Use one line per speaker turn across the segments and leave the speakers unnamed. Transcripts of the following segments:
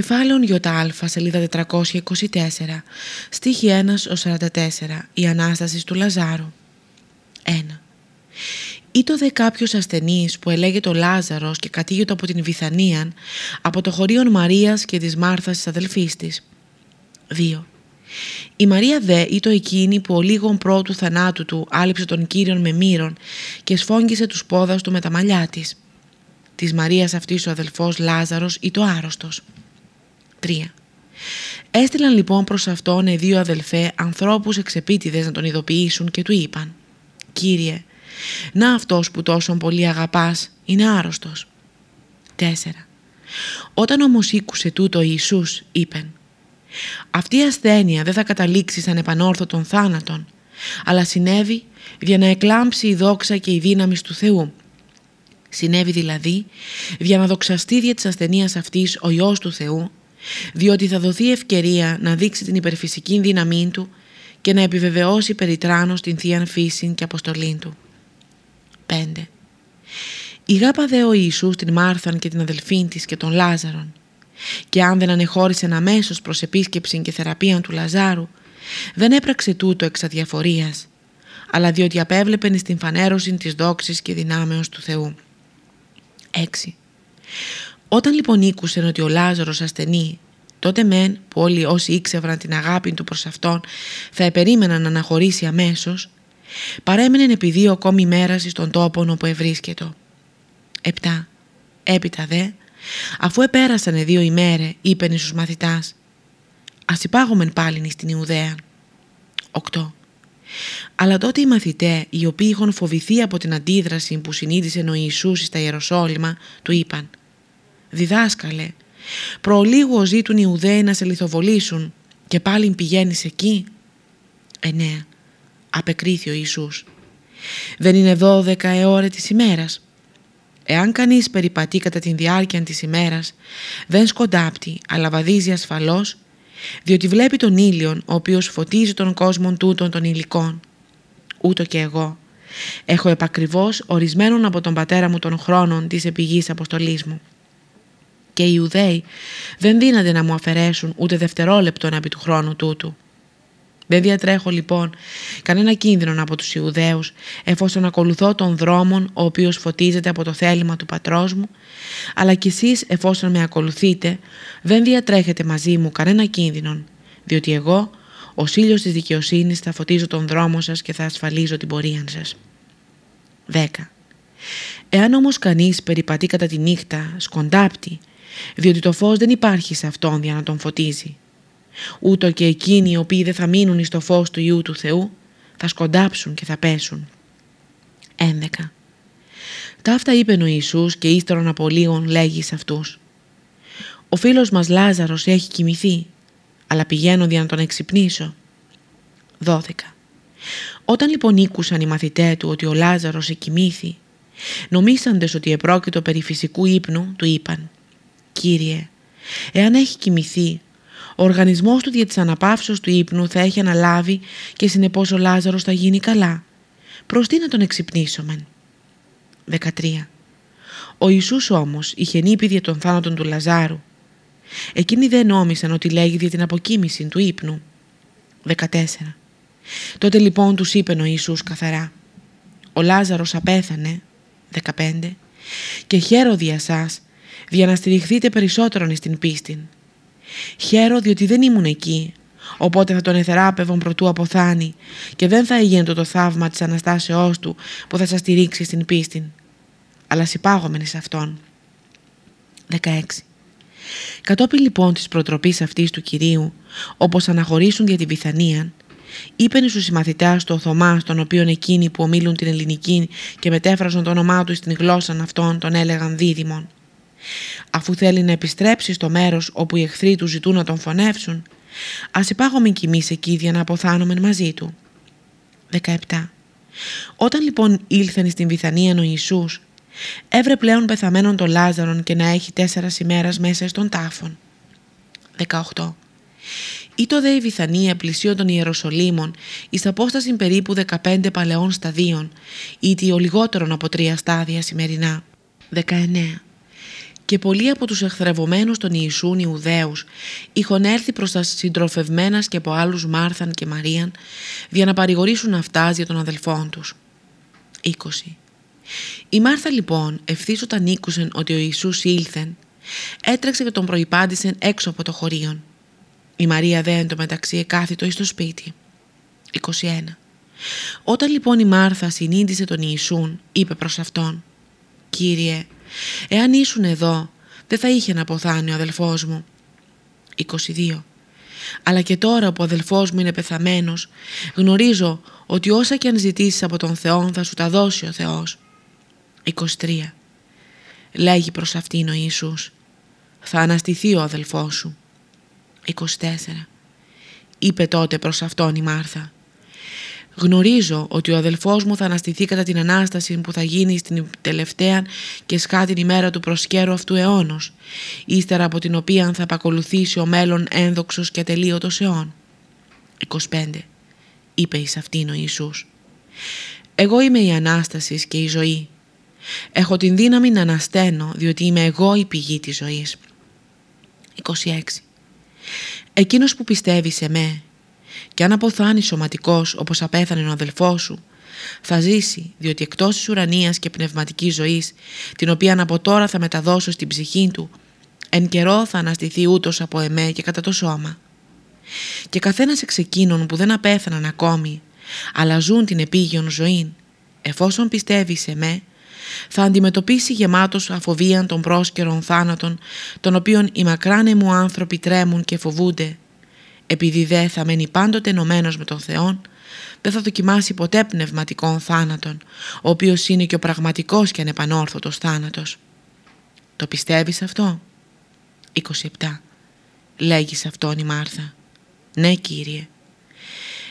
Κεφάλαιον ΙΑ, σελίδα 424, στίχη 1 44, η Ανάστασης του Λαζάρου. 1. Ήτο δε κάποιος ασθενής που ελέγεται ο Λάζαρος και κατήγεται από την Βιθανία, από το χωρίον Μαρίας και της Μάρθας της αδελφής της. 2. Η Μαρία δε ήτο εκείνη που ο λίγον πρώτου θανάτου του άλυψε τον Κύριον με μύρον και σφόγγισε τους πόδας του με τα μαλλιά της. Της Μαρίας αυτής ο αδελφός Λάζαρος ήτο άρρωστος. 3. Έστειλαν λοιπόν προς αυτόν δύο αδελφέ ανθρώπους εξεπίτηδες να τον ειδοποιήσουν και του είπαν «Κύριε, να αυτός που τόσο πολύ αγαπάς είναι άρρωστος». 4. Όταν όμως ήκουσε τούτο ο Ιησούς είπεν «Αυτή η ασθένεια δεν θα καταλήξει σαν επανόρθωτον θάνατον, αλλά συνέβη για να εκλάμψει η δόξα και η δύναμη του Θεού». Συνέβη δηλαδή για να δοξαστεί δια της ασθενείας αυτής ο Υιός του Θεού διότι θα δοθεί ευκαιρία να δείξει την υπερφυσική δύναμή του και να επιβεβαιώσει περιτράνως την Θείαν Φύση και Αποστολή του. 5. Ηγάπα δε ο Ιησούς την Μάρθαν και την αδελφήν της και τον Λάζαρον και αν δεν ανεχώρησε αμέσως προς επίσκεψη και θεραπεία του Λαζάρου δεν έπραξε τούτο εξ αδιαφορίας αλλά διότι απέβλεπεν στην φανέρωση της δόξης και δυνάμεως του Θεού. 6. Όταν λοιπόν ήκουσεν ότι ο Λάζαρος ασθενεί, τότε μεν που όλοι όσοι ήξευραν την αγάπη του προς αυτόν θα επερίμεναν να αναχωρήσει αμέσως, παρέμενε επί δύο ακόμη μέρας στον τόπο όπου ευρίσκετο. 7. Έπειτα δε, αφού επέρασαν δύο ημέρε, είπεν στους μαθητάς, ας υπάγομεν πάλιν στην Ιουδαία. 8. Αλλά τότε οι μαθητέ, οι οποίοι είχαν φοβηθεί από την αντίδραση που συνείδησε ο Ιησούς στα Ιεροσόλυμα, του είπαν «Διδάσκαλε, προλίγου ζήτουν οι Ιουδαίοι να σε λιθοβολήσουν και πάλι πηγαίνεις εκεί». «Εννέα», απεκρίθη ο Ιησούς. «Δεν είναι δώδεκα ώρα της ημέρας». Εάν κανείς περιπατεί κατά την διάρκεια της ημέρας, δεν σκοντάπτει, αλλά βαδίζει ασφαλώς, διότι βλέπει τον ήλιον, ο οποίος φωτίζει τον κόσμο τούτων των υλικών. Ούτω και εγώ. Έχω επακριβώς ορισμένον από τον πατέρα μου των χρόνων της επιγής αποστολής μου και οι Ιουδαίοι δεν δύναται να μου αφαιρέσουν ούτε δευτερόλεπτον επί του χρόνου τούτου. Δεν διατρέχω λοιπόν κανένα κίνδυνο από τους Ιουδαίους εφόσον ακολουθώ τον δρόμον ο οποίος φωτίζεται από το θέλημα του πατρός μου αλλά κι εσείς εφόσον με ακολουθείτε δεν διατρέχετε μαζί μου κανένα κίνδυνο διότι εγώ ο ήλιος της δικαιοσύνης θα φωτίζω τον δρόμο σας και θα ασφαλίζω την πορεία σας. 10. Εάν όμως κανείς περιπατεί κατά τη νύχτα, σκοντάπτει διότι το φως δεν υπάρχει σε αυτόν για να τον φωτίζει. Ούτω και εκείνοι οι οποίοι δεν θα μείνουν εις το φως του Ιού του Θεού θα σκοντάψουν και θα πέσουν. 11. Ταύτα είπε ο Ιησούς και ύστερον από λίγον λέγει σε αυτούς. Ο φίλος μας Λάζαρος έχει κοιμηθεί, αλλά πηγαίνω για να τον εξυπνήσω. 12. Όταν λοιπόν ήκουσαν οι μαθητέ του ότι ο Λάζαρος εκοιμήθη, νομίσαντες ότι επρόκειτο περί φυσικού ύπνου, του είπαν Κύριε, εάν έχει κοιμηθεί, ο οργανισμός του δια της αναπαύσεως του ύπνου θα έχει αναλάβει και συνεπώς ο Λάζαρος θα γίνει καλά. Προς τι να τον εξυπνήσομεν; 13. Ο Ιησούς όμως είχε νύπη δια των θάνατων του Λαζάρου. Εκείνοι δεν νόμισαν ότι λέγει δια την αποκοίμηση του ύπνου. 14. Τότε λοιπόν τους είπε ο Ιησούς καθαρά «Ο Λάζαρος απέθανε» 15 «και χαίρο δια σας για να στηριχθείτε περισσότερον στην πίστη. Χαίρο διότι δεν ήμουν εκεί, οπότε θα τον εθεράπευον προτού αποθάνει και δεν θα έγινε το, θαύμα της Αναστάσεώς του που θα σας στηρίξει στην πίστη. Αλλά συμπάγομεν σε αυτόν. 16. Κατόπιν λοιπόν της προτροπής αυτής του Κυρίου, όπως αναχωρήσουν για τη Βιθανία, είπεν στους συμμαθητάς του ο Θωμάς, τον οποίον εκείνοι που ομίλουν την ελληνική και μετέφραζαν το όνομά του στην γλώσσα αυτών, τον έλεγαν δίδυμον. Αφού θέλει να επιστρέψει στο μέρος όπου οι εχθροί του ζητούν να τον φωνεύσουν, ας υπάγουμε κι εμείς εκεί για να αποθάνουμε μαζί του. 17. Όταν λοιπόν ήλθεν στην Βιθανία ο Ιησούς, έβρε πλέον πεθαμένον τον Λάζαρον και να έχει τέσσερας ημέρας μέσα στον τάφον. 18. Ήτο δε η Βιθανία πλησίον των Ιεροσολύμων εις απόσταση περίπου 15 παλαιών σταδίων, ήτι ο λιγότερον από τρία στάδια σημερινά. 19 και πολλοί από τους εχθρευομένους των Ιησούν Ιουδαίους είχαν έρθει προς τα συντροφευμένας και από άλλους Μάρθαν και Μαρίαν για να παρηγορήσουν αυτάς για τον αδελφόν τους. 20. Η Μάρθα λοιπόν ευθύς όταν ήκουσεν ότι ο Ιησούς ήλθεν έτρεξε και τον προϋπάντησεν έξω από το χωρίον. Η Μαρία δε εν το μεταξύ εκάθιτο εις το σπίτι. 21. Όταν λοιπόν η Μάρθα συνήντησε τον Ιησούν, είπε προς αυτόν «Κύριε, εάν ήσουν εδώ, δεν θα είχε να αποθάνει ο αδελφός μου». 22. Αλλά και τώρα που ο αδελφός μου είναι πεθαμένος, γνωρίζω ότι όσα και αν ζητήσεις από τον Θεό θα σου τα δώσει ο Θεός. 23. Λέγει προς αυτήν ο Ιησούς «Θα αναστηθεί ο αδελφός σου». 24. Είπε τότε προς αυτόν η Μάρθα Γνωρίζω ότι ο αδελφός μου θα αναστηθεί κατά την Ανάσταση που θα γίνει στην τελευταία και σκάτην ημέρα του προσκέρου αυτού αιώνος, ύστερα από την οποία θα απακολουθήσει ο μέλλον ένδοξος και ατελείωτος αιών. 25. Είπε εις αυτήν ο Ιησούς. Εγώ είμαι η Ανάστασης και η ζωή. Έχω την δύναμη να ανασταίνω διότι είμαι εγώ η πηγή της ζωής. 26. Εκείνος που πιστεύει σε με και αν αποθάνεις σωματικός όπως απέθανε ο αδελφός σου, θα ζήσει διότι εκτός της ουρανίας και πνευματικής ζωής, την οποία από τώρα θα μεταδώσω στην ψυχή του, εν καιρό θα αναστηθεί ούτως από εμέ και κατά το σώμα. Και καθένας εξ εκείνων που δεν απέθαναν ακόμη, αλλά ζουν την επίγειον ζωή, εφόσον πιστεύει σε με, θα αντιμετωπίσει γεμάτος αφοβίαν των πρόσκαιρων θάνατων, των οποίων οι μακράνε μου άνθρωποι τρέμουν και φοβούνται, επειδή δε θα μένει πάντοτε ενωμένος με τον Θεό, δεν θα δοκιμάσει ποτέ πνευματικών θάνατον, ο οποίος είναι και ο πραγματικός και ανεπανόρθωτος θάνατος. Το πιστεύεις αυτό; 27. Λέγει σε αυτόν η Μάρθα. Ναι Κύριε.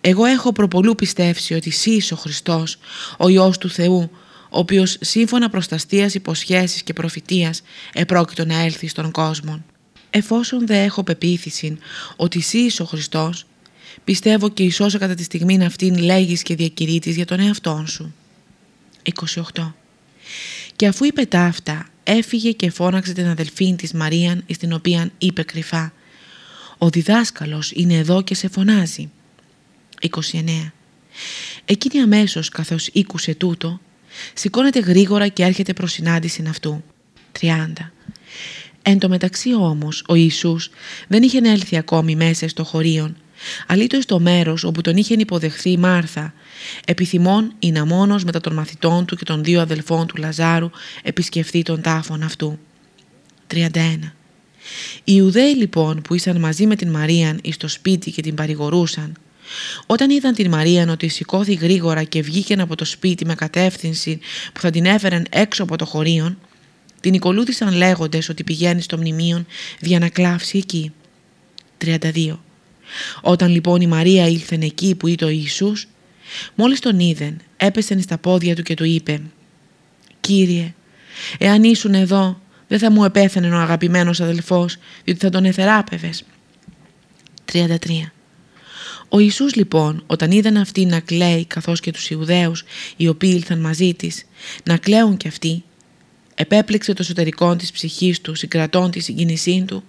Εγώ έχω προπολού πιστεύσει ότι εσύ είσαι ο Χριστός, ο Υιός του Θεού, ο οποίος σύμφωνα προσταστίας υποσχέσεις και προφητείας επρόκειτο να έλθει στον κόσμο. Εφόσον δε έχω πεποίθηση ότι εσύ είσαι ο Χριστός, πιστεύω και εις όσο κατά τη στιγμή αυτήν λέγεις και διακηρύττεις για τον εαυτόν σου. 28. Και αφού είπε τα αυτά, έφυγε και φώναξε την αδελφή της Μαρίαν, εις την οποία είπε κρυφά «Ο διδάσκαλος είναι εδώ και σε φωνάζει». 29. Εκείνη αμέσως καθώς ήκουσε τούτο, σηκώνεται γρήγορα και έρχεται προς συνάντηση αυτού. 30. Εν τω μεταξύ όμως ο Ιησούς δεν είχε έλθει ακόμη μέσα στο χωρίον, αλήτως στο μέρος όπου τον είχε υποδεχθεί η Μάρθα, επιθυμών να μόνος μετά των μαθητών του και των δύο αδελφών του Λαζάρου επισκεφθεί τον τάφον αυτού. 31. Οι Ιουδαίοι λοιπόν που ήσαν μαζί με την Μαρίαν εις το σπίτι και την παρηγορούσαν, όταν είδαν την Μαρίαν ότι σηκώθη γρήγορα και βγήκε από το σπίτι με κατεύθυνση που θα την έφεραν έξω από το χωρίον, την οικολούθησαν λέγοντες ότι πηγαίνεις στο μνημείο για να κλάψει εκεί. 32. Όταν λοιπόν η Μαρία ήλθε εκεί που ήταν ο Ιησούς, μόλις τον είδεν, έπεσε στα πόδια του και του είπε «Κύριε, εάν ήσουν εδώ, δεν θα μου επέθανε ο αγαπημένος αδελφός, διότι θα τον εθεράπευες». 33. Ο Ιησούς λοιπόν όταν είδαν αυτή να κλαίει καθώς και τους Ιουδαίους οι οποίοι ήλθαν μαζί της να κλαίουν κι αυτοί επέπληξε το εσωτερικό της ψυχής του, συγκρατών της συγκίνησή του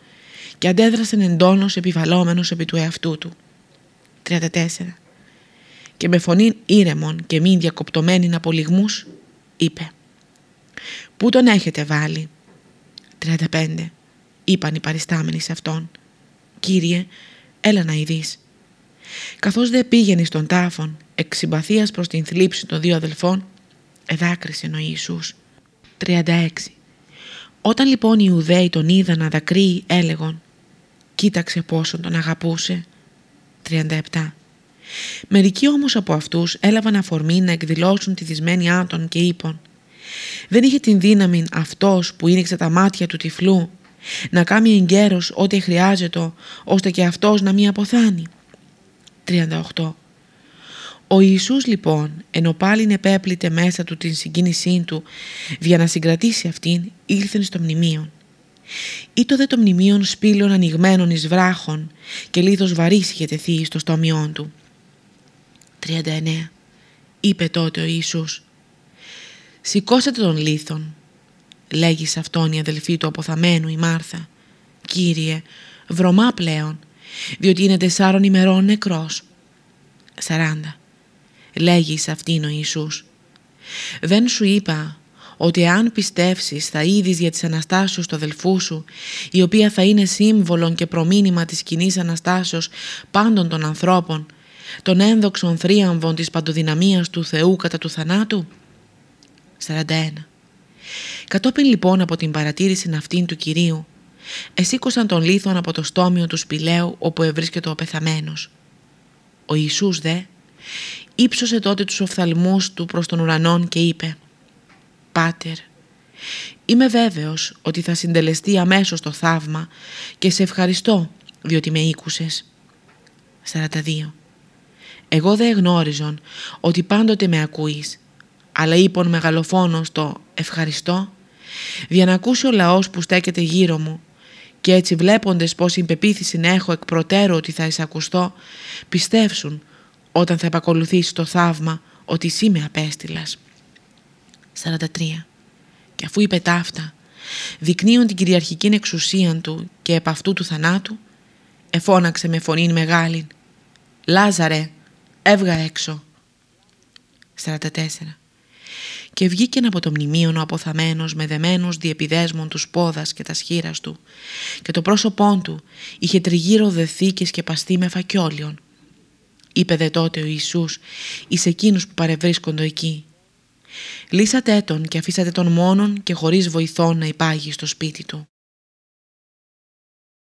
και αντέδρασε εντόνως επιβαλόμενος επί του εαυτού του. 34. Και με φωνή ήρεμον και μη διακοπτωμένη από λιγμούς, είπε «Πού τον έχετε βάλει» 35. Είπαν οι παριστάμενοι σε αυτόν «Κύριε, έλα να ειδείς». Καθώς δεν πήγαινε στον τάφον, εξ συμπαθίας προς την θλίψη των δύο αδελφών, εδάκρυσε ο Ιησούς 36. Όταν λοιπόν οι Ιουδαίοι τον είδαν να δακρύει έλεγον «Κοίταξε πόσο τον αγαπούσε». 37. Μερικοί όμως από αυτούς έλαβαν αφορμή να εκδηλώσουν τη δυσμένη άτον και είπαν «Δεν είχε την δύναμη αυτός που ίνιξε τα μάτια του τυφλού να κάνει εγκαίρος ό,τι χρειάζεται ώστε και αυτός να μην αποθάνει». 38. Ο Ιησούς λοιπόν, ενώ πάλιν επέπλητε μέσα του την συγκίνησή του, για να συγκρατήσει αυτήν, ήλθεν στο μνημείο. Ήτο δε το μνημείο σπήλων ανοιγμένων εις βράχων και λίθος βαρύς είχε τεθεί στο στόμιόν του. 39. Είπε τότε ο Ιησούς «Σηκώσατε τον λίθον». λέγει σε αυτόν η αδελφή του αποθαμένου η Μάρθα. «Κύριε, βρωμά πλέον, διότι είναι τεσσάρων ημερών νεκρός». 40. Λέγεις σε αυτήν ο Ιησούς. «Δεν σου είπα ότι αν πιστεύσεις θα είδεις για τις Αναστάσεως του αδελφού σου, η οποία θα είναι σύμβολον και προμήνυμα της κοινή Αναστάσεως πάντων των ανθρώπων, των ένδοξων θρίαμβων της παντοδυναμίας του Θεού κατά του θανάτου. 41. Κατόπιν λοιπόν από την παρατήρηση αυτήν του Κυρίου, εσήκωσαν τον λίθον από το στόμιο του σπηλαίου όπου ευρίσκεται ο πεθαμένος. Ο Ιησούς δε ύψωσε τότε τους οφθαλμούς του προς τον ουρανόν και είπε «Πάτερ, είμαι βέβαιος ότι θα συντελεστεί αμέσως το θαύμα και σε ευχαριστώ διότι με ήκουσες». 42. Εγώ δεν γνώριζον ότι πάντοτε με ακούεις, αλλά είπων μεγαλοφόνος το «ευχαριστώ» για να ακούσει ο λαός που στέκεται γύρω μου και έτσι βλέποντες πως η πεποίθηση έχω εκ προτέρου ότι θα εισακουστώ, πιστεύσουν όταν θα επακολουθήσει το θαύμα ότι εσύ με απέστειλας. 43. Και αφού είπε ταύτα, δεικνύουν την κυριαρχική εξουσία του και επ' αυτού του θανάτου, εφώναξε με φωνή μεγάλη «Λάζαρε, έβγα έξω». 44. Και βγήκε από το μνημείο ο αποθαμένος με δεμένους διεπιδέσμων τους πόδας και τα σχήρας του και το πρόσωπόν του είχε τριγύρω δεθήκες και παστεί με φακιόλιον. Είπε δε τότε ο Ιησούς εις εκείνους που παρευρίσκονται εκεί Λύσατε τον και αφήσατε τον μόνον και χωρίς βοηθό να υπάγει στο σπίτι του.